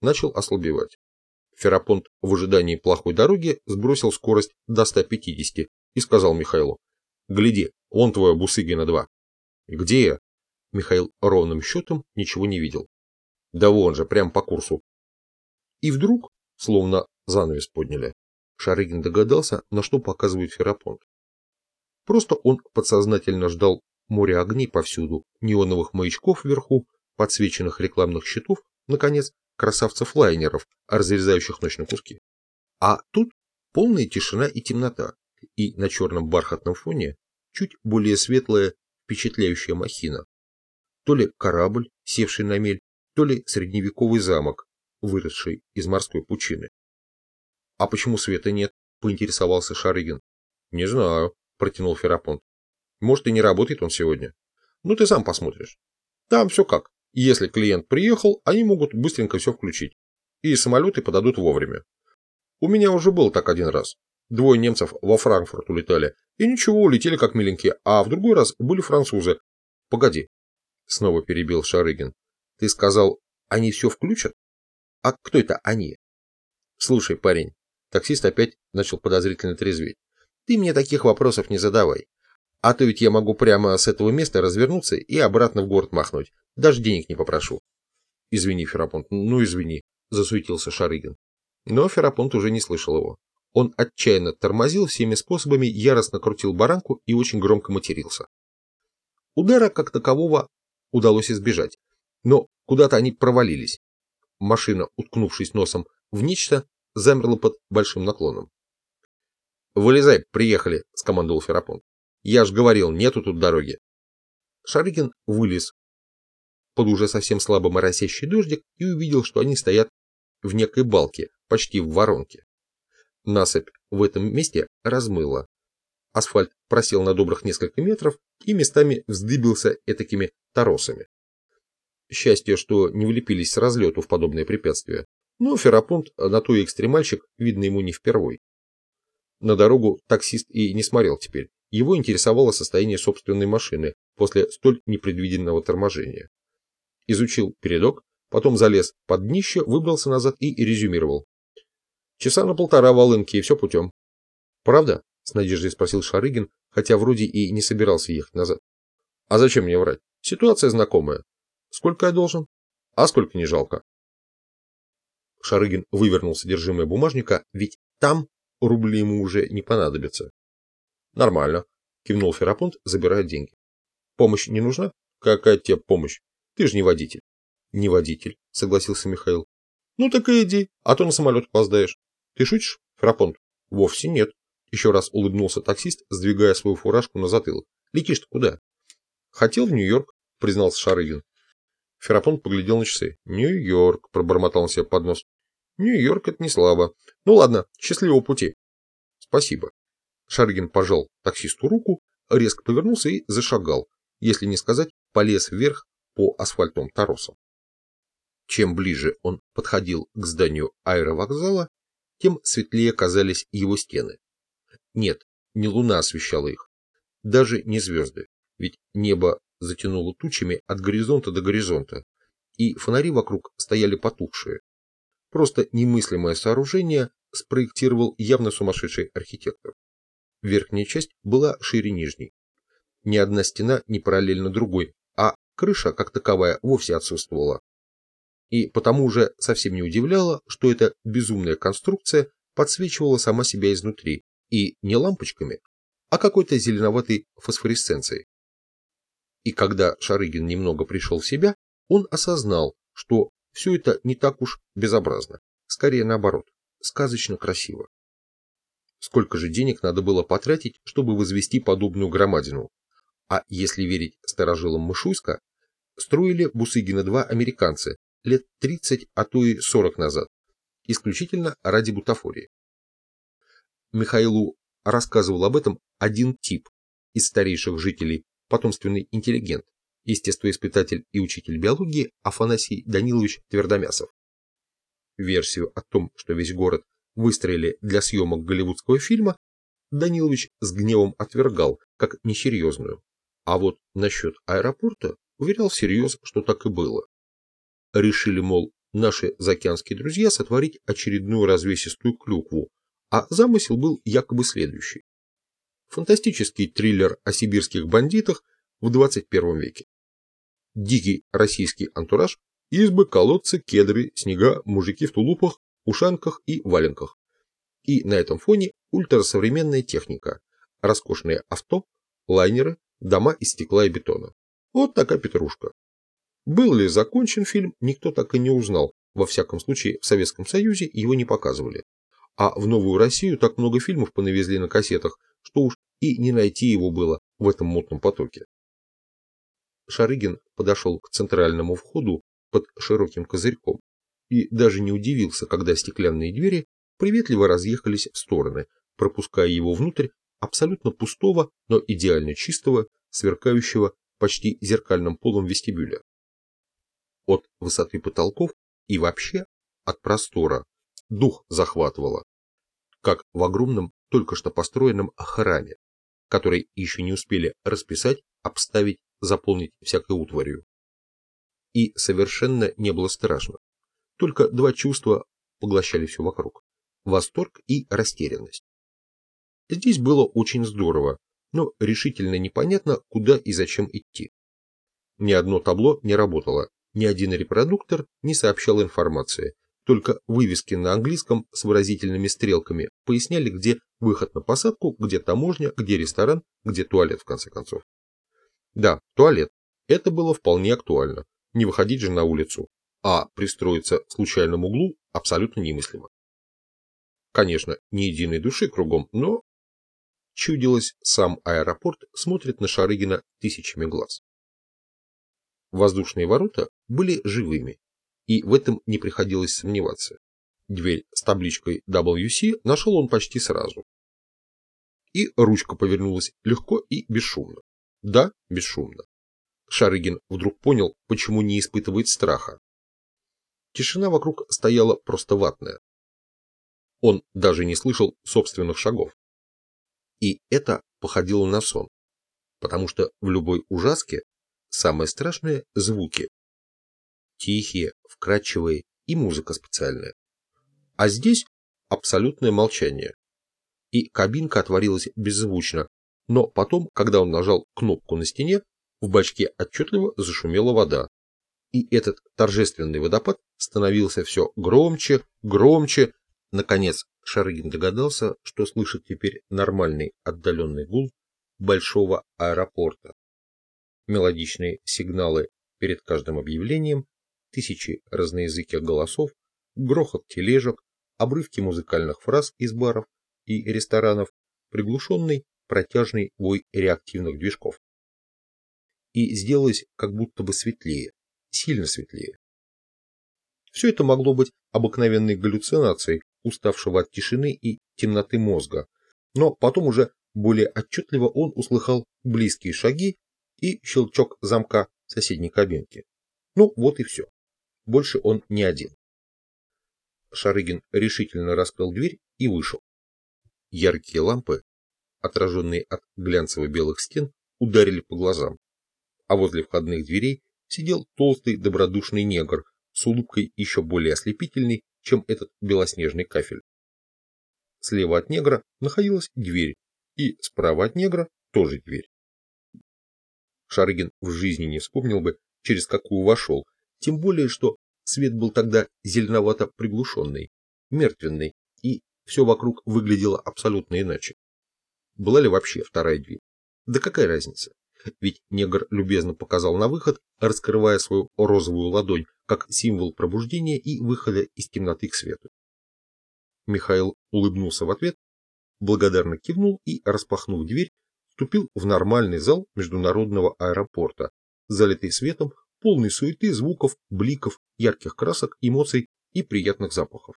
начал ослабевать. Ферапонт в ожидании плохой дороги сбросил скорость до 150 и сказал Михаилу, «Гляди, он твоя Бусыгина-2». «Где я?» Михаил ровным счетом ничего не видел. «Да вон же, прям по курсу». И вдруг, словно занавес подняли, Шарыгин догадался, на что показывает Ферапонт. Просто он подсознательно ждал море огней повсюду, неоновых маячков вверху, подсвеченных рекламных щитов, наконец, красавцев-лайнеров, разрезающих ночь на куски. А тут полная тишина и темнота, и на черном бархатном фоне чуть более светлая, впечатляющая махина. То ли корабль, севший на мель, то ли средневековый замок, выросший из морской пучины. — А почему света нет? — поинтересовался Шарыгин. — Не знаю, — протянул Ферапонт. — Может, и не работает он сегодня. Ну, ты сам посмотришь. Там все как. Если клиент приехал, они могут быстренько все включить. И самолеты подадут вовремя. У меня уже был так один раз. Двое немцев во Франкфурт улетали. И ничего, улетели как миленькие. А в другой раз были французы. Погоди. Снова перебил Шарыгин. Ты сказал, они все включат? А кто это они? Слушай, парень. Таксист опять начал подозрительно трезветь. Ты мне таких вопросов не задавай. А то ведь я могу прямо с этого места развернуться и обратно в город махнуть. Даже денег не попрошу. Извини, Ферапонт, ну извини, засуетился Шарыгин. Но Ферапонт уже не слышал его. Он отчаянно тормозил всеми способами, яростно крутил баранку и очень громко матерился. Удара как такового удалось избежать, но куда-то они провалились. Машина, уткнувшись носом в нечто, замерла под большим наклоном. «Вылезай, приехали», — скомандовал Ферапонт. «Я ж говорил, нету тут дороги». Шарыгин вылез под уже совсем слабо моросящий дождик и увидел, что они стоят в некой балке, почти в воронке. Насыпь в этом месте размыла. Асфальт просел на добрых несколько метров и местами вздыбился этакими торосами. Счастье, что не влепились с разлету в подобные препятствия. Но Ферапонт на то и экстремальщик, видно ему не впервой. На дорогу таксист и не смотрел теперь. Его интересовало состояние собственной машины после столь непредвиденного торможения изучил передок, потом залез под днище, выбрался назад и резюмировал. Часа на полтора волынки, и все путем. Правда? С надеждой спросил Шарыгин, хотя вроде и не собирался ехать назад. А зачем мне врать? Ситуация знакомая. Сколько я должен? А сколько не жалко? Шарыгин вывернул содержимое бумажника, ведь там рубли ему уже не понадобятся. Нормально, кивнул Ферапонт, забирая деньги. Помощь не нужна? Какая тебе помощь? Ты же не водитель. Не водитель, согласился Михаил. Ну так и иди, а то на самолет опоздаешь. Ты шутишь, Фрапонт? Вовсе нет. Еще раз улыбнулся таксист, сдвигая свою фуражку на затылок. Летишь-то куда? Хотел в Нью-Йорк, признался Шарыгин. Ферапонт поглядел на часы. «Нью-Йорк», — пробормотал он себе под нос. «Нью-Йорк — это не слабо. Ну ладно, счастливого пути». «Спасибо». Шарыгин пожал таксисту руку, резко повернулся и зашагал, если не сказать, полез вверх по асфальтовым торосам. Чем ближе он подходил к зданию аэровокзала, тем светлее казались его стены. Нет, не луна освещала их, даже не звезды, ведь небо затянуло тучами от горизонта до горизонта, и фонари вокруг стояли потухшие. Просто немыслимое сооружение спроектировал явно сумасшедший архитектор. Верхняя часть была шире нижней. Ни одна стена не параллельно другой, крыша, как таковая, вовсе отсутствовала. И потому уже совсем не удивляло, что эта безумная конструкция подсвечивала сама себя изнутри, и не лампочками, а какой-то зеленоватой фосфоресценцией. И когда Шарыгин немного пришел в себя, он осознал, что все это не так уж безобразно, скорее наоборот, сказочно красиво. Сколько же денег надо было потратить, чтобы возвести подобную громадину, а если верить старожилам Мышуйска, строили Бусыгина-2 американцы лет 30, а то и 40 назад, исключительно ради бутафории. Михаилу рассказывал об этом один тип из старейших жителей, потомственный интеллигент, естествоиспытатель и учитель биологии Афанасий Данилович Твердомясов. Версию о том, что весь город выстроили для съемок голливудского фильма, Данилович с гневом отвергал, как несерьезную. А вот насчет аэропорта уверял всерьез, что так и было. Решили, мол, наши заокеанские друзья сотворить очередную развесистую клюкву, а замысел был якобы следующий. Фантастический триллер о сибирских бандитах в 21 веке. Дикий российский антураж, избы, колодцы, кедры, снега, мужики в тулупах, ушанках и валенках. И на этом фоне ультрасовременная техника, роскошные авто, лайнеры, дома из стекла и бетона. Вот такая петрушка. Был ли закончен фильм, никто так и не узнал. Во всяком случае, в Советском Союзе его не показывали. А в Новую Россию так много фильмов понавезли на кассетах, что уж и не найти его было в этом мутном потоке. Шарыгин подошел к центральному входу под широким козырьком и даже не удивился, когда стеклянные двери приветливо разъехались в стороны, пропуская его внутрь абсолютно пустого, но идеально чистого, сверкающего почти зеркальным полом вестибюля. От высоты потолков и вообще от простора дух захватывало, как в огромном только что построенном храме, который еще не успели расписать, обставить, заполнить всякой утварью. И совершенно не было страшно. Только два чувства поглощали все вокруг – восторг и растерянность. Здесь было очень здорово, но решительно непонятно, куда и зачем идти. Ни одно табло не работало, ни один репродуктор не сообщал информации, только вывески на английском с выразительными стрелками поясняли, где выход на посадку, где таможня, где ресторан, где туалет, в конце концов. Да, туалет. Это было вполне актуально. Не выходить же на улицу, а пристроиться в случайном углу абсолютно немыслимо. Конечно, ни единой души кругом, но Чудилось, сам аэропорт смотрит на Шарыгина тысячами глаз. Воздушные ворота были живыми, и в этом не приходилось сомневаться. Дверь с табличкой WC нашел он почти сразу. И ручка повернулась легко и бесшумно. Да, бесшумно. Шарыгин вдруг понял, почему не испытывает страха. Тишина вокруг стояла просто ватная. Он даже не слышал собственных шагов. И это походило на сон, потому что в любой ужаске самое страшное – звуки. Тихие, вкрадчивые и музыка специальная. А здесь абсолютное молчание. И кабинка отворилась беззвучно, но потом, когда он нажал кнопку на стене, в бачке отчетливо зашумела вода. И этот торжественный водопад становился все громче, громче, наконец Шарыгин догадался, что слышит теперь нормальный отдаленный гул большого аэропорта. Мелодичные сигналы перед каждым объявлением, тысячи разноязыких голосов, грохот тележек, обрывки музыкальных фраз из баров и ресторанов, приглушенный протяжный вой реактивных движков. И сделалось как будто бы светлее, сильно светлее. Все это могло быть обыкновенной галлюцинацией уставшего от тишины и темноты мозга, но потом уже более отчетливо он услыхал близкие шаги и щелчок замка соседней кабинки. Ну, вот и все. Больше он не один. Шарыгин решительно раскрыл дверь и вышел. Яркие лампы, отраженные от глянцево-белых стен, ударили по глазам. А возле входных дверей сидел толстый добродушный негр с улыбкой еще более ослепительной, чем этот белоснежный кафель. Слева от негра находилась дверь, и справа от негра тоже дверь. Шарыгин в жизни не вспомнил бы, через какую вошел, тем более, что свет был тогда зеленовато приглушенный, мертвенный, и все вокруг выглядело абсолютно иначе. Была ли вообще вторая дверь? Да какая разница? Ведь негр любезно показал на выход, раскрывая свою розовую ладонь, как символ пробуждения и выхода из темноты к свету. Михаил улыбнулся в ответ, благодарно кивнул и, распахнув дверь, вступил в нормальный зал международного аэропорта, залитый светом, полный суеты, звуков, бликов, ярких красок, эмоций и приятных запахов.